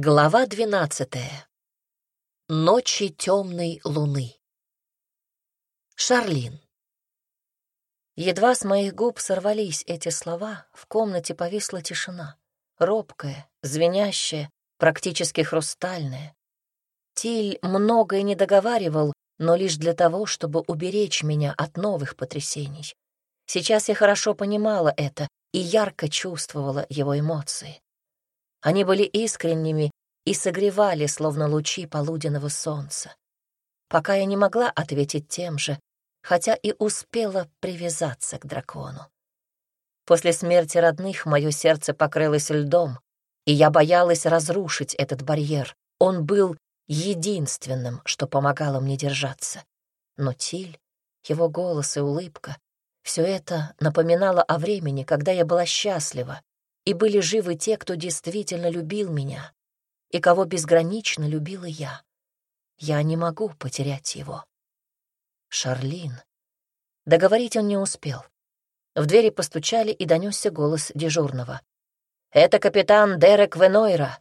Глава двенадцатая. Ночи темной луны. Шарлин. Едва с моих губ сорвались эти слова, в комнате повисла тишина. Робкая, звенящая, практически хрустальная. Тиль многое не договаривал, но лишь для того, чтобы уберечь меня от новых потрясений. Сейчас я хорошо понимала это и ярко чувствовала его эмоции. Они были искренними и согревали, словно лучи полуденного солнца. Пока я не могла ответить тем же, хотя и успела привязаться к дракону. После смерти родных мое сердце покрылось льдом, и я боялась разрушить этот барьер. Он был единственным, что помогало мне держаться. Но Тиль, его голос и улыбка — все это напоминало о времени, когда я была счастлива, и были живы те, кто действительно любил меня, и кого безгранично любила я. Я не могу потерять его. Шарлин. Договорить он не успел. В двери постучали, и донесся голос дежурного. «Это капитан Дерек Венойра.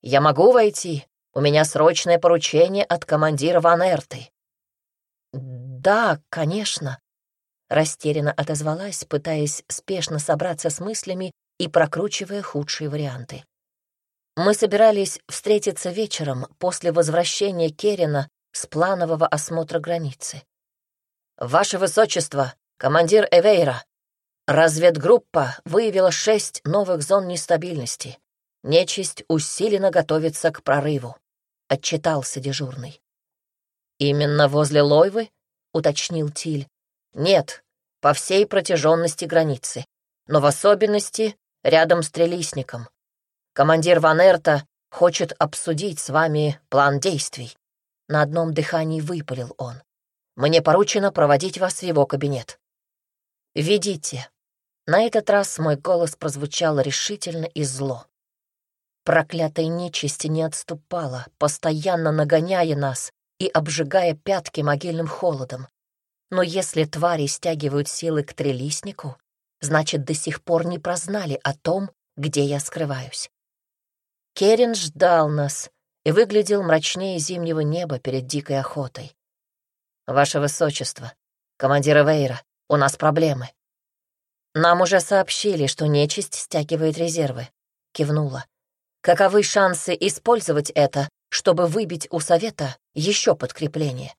Я могу войти? У меня срочное поручение от командира Ван Эрты». «Да, конечно», — растерянно отозвалась, пытаясь спешно собраться с мыслями и прокручивая худшие варианты. Мы собирались встретиться вечером после возвращения Керина с планового осмотра границы. «Ваше Высочество, командир Эвейра, разведгруппа выявила шесть новых зон нестабильности. Нечисть усиленно готовится к прорыву», — отчитался дежурный. «Именно возле Лойвы?» — уточнил Тиль. «Нет, по всей протяженности границы, но в особенности рядом с Трелисником. Командир Ванерта хочет обсудить с вами план действий. На одном дыхании выпалил он. Мне поручено проводить вас в его кабинет. Ведите. На этот раз мой голос прозвучал решительно и зло. Проклятая нечисть не отступала, постоянно нагоняя нас и обжигая пятки могильным холодом. Но если твари стягивают силы к трелиснику, значит, до сих пор не прознали о том, где я скрываюсь. Керин ждал нас и выглядел мрачнее зимнего неба перед дикой охотой. «Ваше Высочество, командир Вейра, у нас проблемы». «Нам уже сообщили, что нечисть стягивает резервы», — кивнула. «Каковы шансы использовать это, чтобы выбить у Совета еще подкрепление?»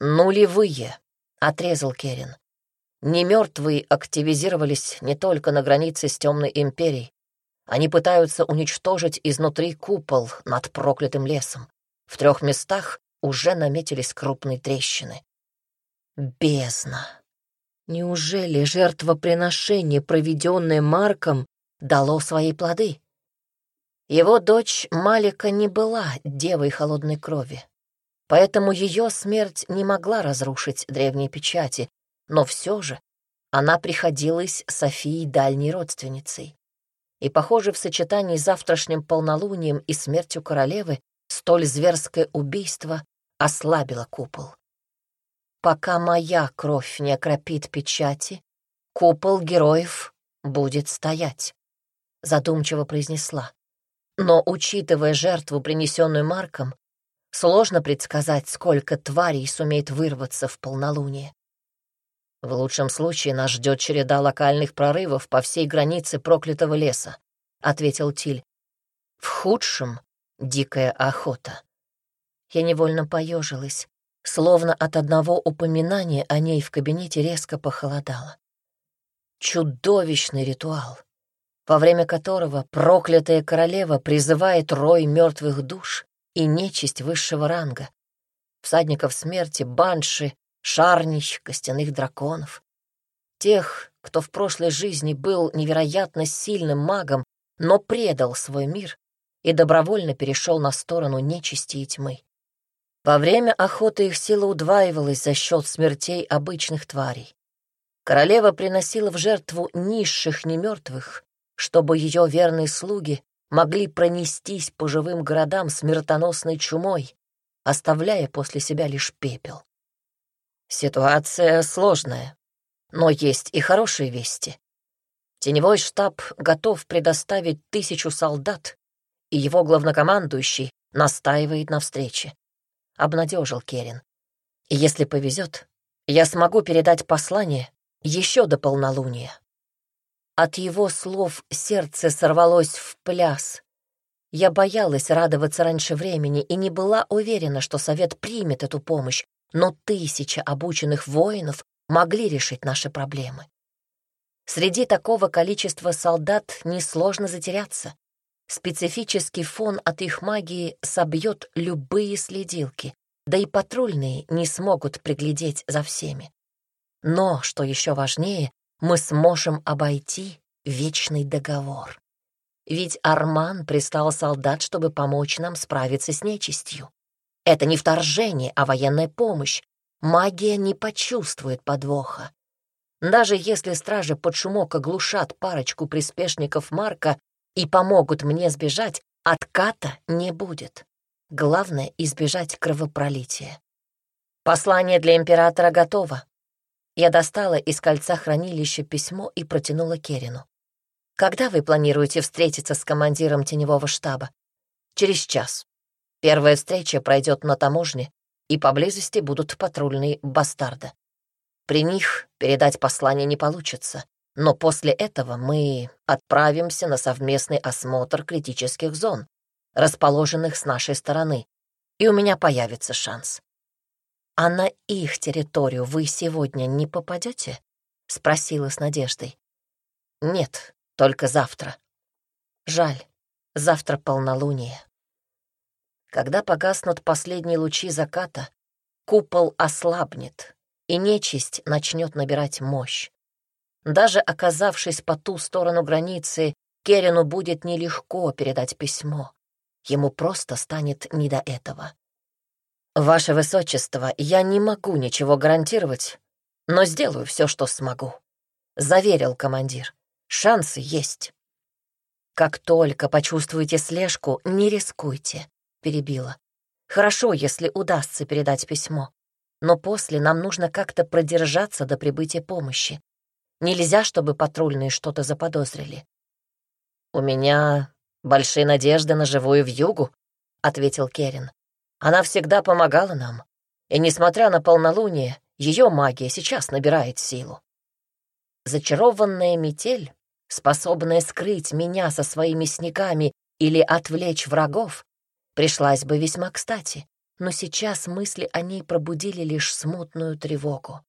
«Нулевые», — отрезал Керин. Немертвые активизировались не только на границе с Темной Империей. Они пытаются уничтожить изнутри купол над проклятым лесом. В трех местах уже наметились крупные трещины. Бездна. Неужели жертвоприношение, проведенное Марком, дало свои плоды? Его дочь Малика не была девой холодной крови, поэтому ее смерть не могла разрушить древние печати, но все же она приходилась Софии дальней родственницей. И, похоже, в сочетании с завтрашним полнолунием и смертью королевы столь зверское убийство ослабило купол. Пока моя кровь не окропит печати, купол героев будет стоять, задумчиво произнесла. Но, учитывая жертву, принесенную Марком, сложно предсказать, сколько тварей сумеет вырваться в полнолуние. В лучшем случае нас ждет череда локальных прорывов по всей границе проклятого леса, ответил Тиль. В худшем — дикая охота. Я невольно поежилась, словно от одного упоминания о ней в кабинете резко похолодало. Чудовищный ритуал, во время которого проклятая королева призывает рой мертвых душ и нечисть высшего ранга, всадников смерти, банши шарнищ, костяных драконов. Тех, кто в прошлой жизни был невероятно сильным магом, но предал свой мир и добровольно перешел на сторону нечисти и тьмы. Во время охоты их сила удваивалась за счет смертей обычных тварей. Королева приносила в жертву низших немертвых, чтобы ее верные слуги могли пронестись по живым городам смертоносной чумой, оставляя после себя лишь пепел. Ситуация сложная, но есть и хорошие вести. Теневой штаб готов предоставить тысячу солдат и его главнокомандующий настаивает на встрече. Обнадежил Керин. Если повезет, я смогу передать послание еще до полнолуния. От его слов сердце сорвалось в пляс. Я боялась радоваться раньше времени и не была уверена, что совет примет эту помощь, но тысяча обученных воинов могли решить наши проблемы. Среди такого количества солдат несложно затеряться. Специфический фон от их магии собьет любые следилки, да и патрульные не смогут приглядеть за всеми. Но, что еще важнее, мы сможем обойти вечный договор. Ведь Арман пристал солдат, чтобы помочь нам справиться с нечистью. Это не вторжение, а военная помощь. Магия не почувствует подвоха. Даже если стражи под шумок оглушат парочку приспешников Марка и помогут мне сбежать, отката не будет. Главное — избежать кровопролития. Послание для императора готово. Я достала из кольца хранилища письмо и протянула Керину. «Когда вы планируете встретиться с командиром теневого штаба?» «Через час. Первая встреча пройдет на таможне, и поблизости будут патрульные бастарда. При них передать послание не получится, но после этого мы отправимся на совместный осмотр критических зон, расположенных с нашей стороны, и у меня появится шанс. «А на их территорию вы сегодня не попадете?» — спросила с надеждой. «Нет, только завтра. Жаль, завтра полнолуние». Когда погаснут последние лучи заката, купол ослабнет, и нечисть начнет набирать мощь. Даже оказавшись по ту сторону границы, Керину будет нелегко передать письмо. Ему просто станет не до этого. «Ваше Высочество, я не могу ничего гарантировать, но сделаю все, что смогу», — заверил командир. «Шансы есть». «Как только почувствуете слежку, не рискуйте перебила. «Хорошо, если удастся передать письмо. Но после нам нужно как-то продержаться до прибытия помощи. Нельзя, чтобы патрульные что-то заподозрили». «У меня большие надежды на живую вьюгу», — ответил Керин. «Она всегда помогала нам, и, несмотря на полнолуние, ее магия сейчас набирает силу. Зачарованная метель, способная скрыть меня со своими снегами или отвлечь врагов, пришлась бы весьма кстати, но сейчас мысли о ней пробудили лишь смутную тревогу.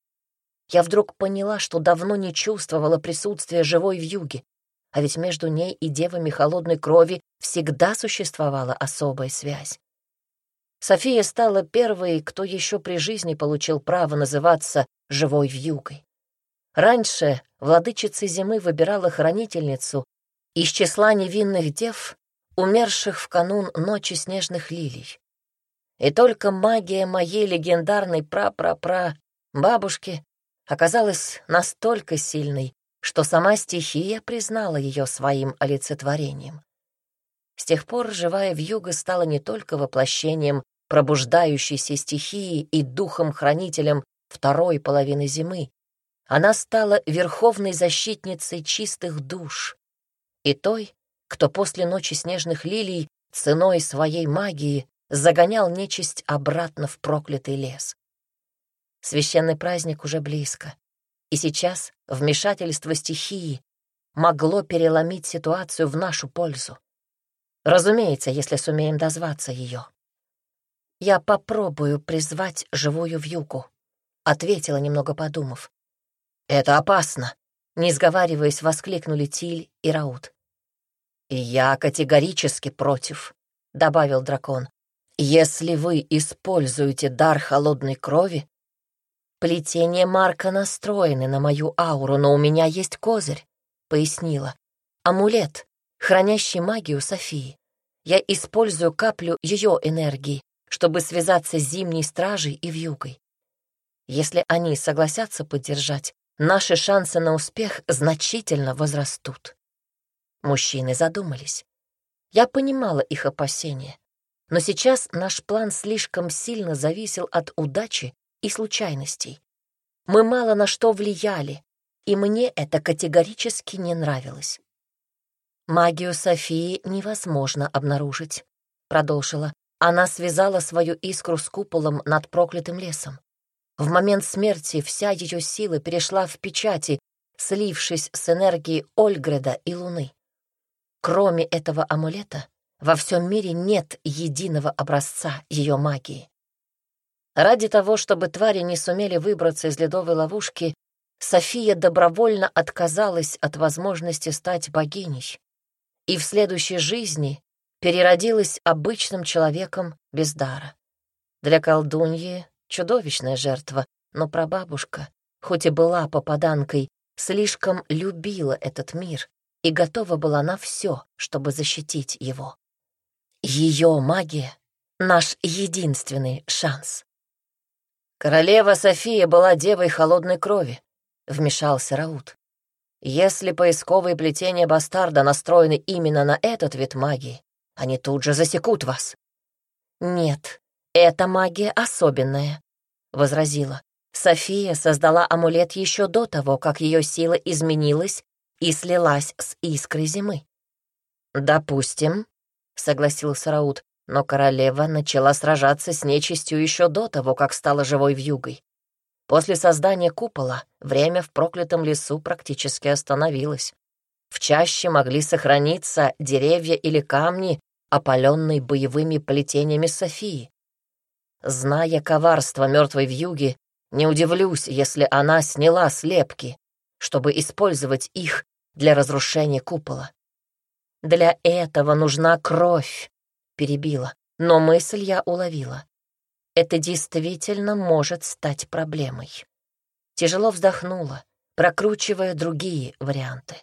Я вдруг поняла, что давно не чувствовала присутствия живой вьюги, а ведь между ней и девами холодной крови всегда существовала особая связь. София стала первой, кто еще при жизни получил право называться живой вьюгой. Раньше владычица зимы выбирала хранительницу из числа невинных дев, умерших в канун ночи снежных лилий. И только магия моей легендарной пра-пра-пра бабушки оказалась настолько сильной, что сама стихия признала ее своим олицетворением. С тех пор живая вьюга стала не только воплощением пробуждающейся стихии и духом-хранителем второй половины зимы, она стала верховной защитницей чистых душ и той, кто после ночи снежных лилий ценой своей магии загонял нечисть обратно в проклятый лес. Священный праздник уже близко, и сейчас вмешательство стихии могло переломить ситуацию в нашу пользу. Разумеется, если сумеем дозваться ее. «Я попробую призвать живую вьюку», — ответила, немного подумав. «Это опасно», — не сговариваясь, воскликнули Тиль и Раут. «Я категорически против», — добавил дракон. «Если вы используете дар холодной крови...» «Плетение Марка настроены на мою ауру, но у меня есть козырь», — пояснила. «Амулет, хранящий магию Софии. Я использую каплю ее энергии, чтобы связаться с зимней стражей и вьюгой. Если они согласятся поддержать, наши шансы на успех значительно возрастут». Мужчины задумались. Я понимала их опасения, но сейчас наш план слишком сильно зависел от удачи и случайностей. Мы мало на что влияли, и мне это категорически не нравилось. Магию Софии невозможно обнаружить, продолжила. Она связала свою искру с куполом над проклятым лесом. В момент смерти вся ее сила перешла в печати, слившись с энергией Ольгреда и Луны. Кроме этого амулета, во всем мире нет единого образца ее магии. Ради того, чтобы твари не сумели выбраться из ледовой ловушки, София добровольно отказалась от возможности стать богиней и в следующей жизни переродилась обычным человеком без дара. Для колдуньи чудовищная жертва, но прабабушка, хоть и была попаданкой, слишком любила этот мир и готова была на все, чтобы защитить его. Ее магия — наш единственный шанс. Королева София была девой холодной крови, — вмешался Раут. Если поисковые плетения бастарда настроены именно на этот вид магии, они тут же засекут вас. Нет, эта магия особенная, — возразила. София создала амулет еще до того, как ее сила изменилась и слилась с искрой зимы. «Допустим», — согласился Раут, но королева начала сражаться с нечистью еще до того, как стала живой вьюгой. После создания купола время в проклятом лесу практически остановилось. В чаще могли сохраниться деревья или камни, опаленные боевыми плетениями Софии. Зная коварство мертвой вьюги, не удивлюсь, если она сняла слепки, чтобы использовать их для разрушения купола. Для этого нужна кровь, перебила, но мысль я уловила. Это действительно может стать проблемой. Тяжело вздохнула, прокручивая другие варианты.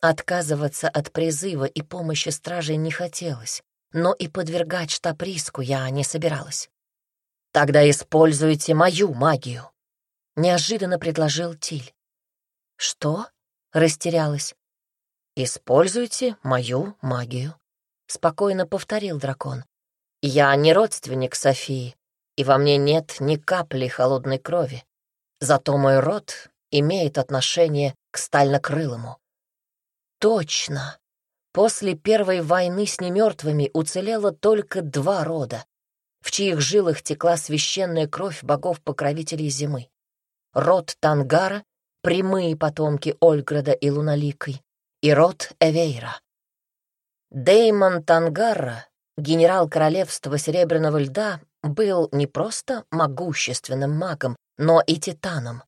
Отказываться от призыва и помощи стражей не хотелось, но и подвергать штаб риску я не собиралась. «Тогда используйте мою магию», — неожиданно предложил Тиль. «Что?» — растерялась. «Используйте мою магию», — спокойно повторил дракон. «Я не родственник Софии, и во мне нет ни капли холодной крови. Зато мой род имеет отношение к стальнокрылому». «Точно! После первой войны с немертвыми уцелело только два рода, в чьих жилах текла священная кровь богов-покровителей зимы. Род Тангара, прямые потомки Ольграда и Луналикой, и род Эвейра. Деймон Тангара, генерал королевства Серебряного Льда, был не просто могущественным магом, но и титаном,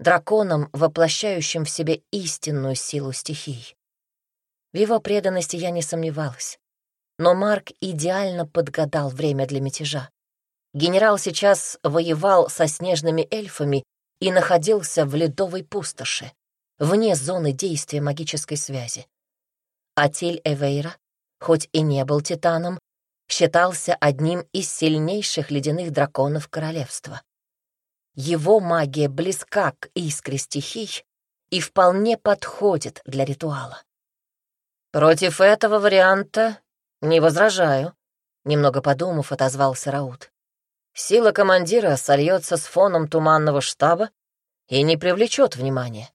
драконом, воплощающим в себе истинную силу стихий. В его преданности я не сомневалась. Но Марк идеально подгадал время для мятежа. Генерал сейчас воевал со снежными эльфами и находился в ледовой пустоши, вне зоны действия магической связи. Атиль Эвейра, хоть и не был титаном, считался одним из сильнейших ледяных драконов королевства. Его магия близка к искре стихий и вполне подходит для ритуала. «Против этого варианта не возражаю», — немного подумав, отозвался Раут. «Сила командира сольется с фоном туманного штаба и не привлечет внимания.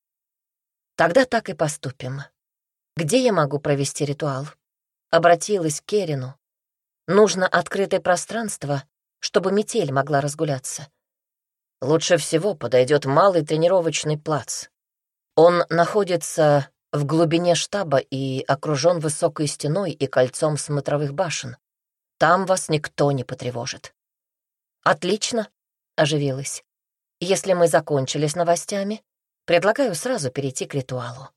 Тогда так и поступим. Где я могу провести ритуал? Обратилась к Керину. Нужно открытое пространство, чтобы метель могла разгуляться. Лучше всего подойдет малый тренировочный плац. Он находится в глубине штаба и окружен высокой стеной и кольцом смотровых башен. Там вас никто не потревожит. Отлично, оживилась. Если мы закончили с новостями, предлагаю сразу перейти к ритуалу.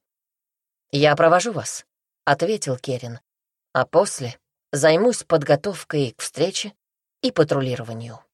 «Я провожу вас», — ответил Керин. «А после займусь подготовкой к встрече и патрулированию».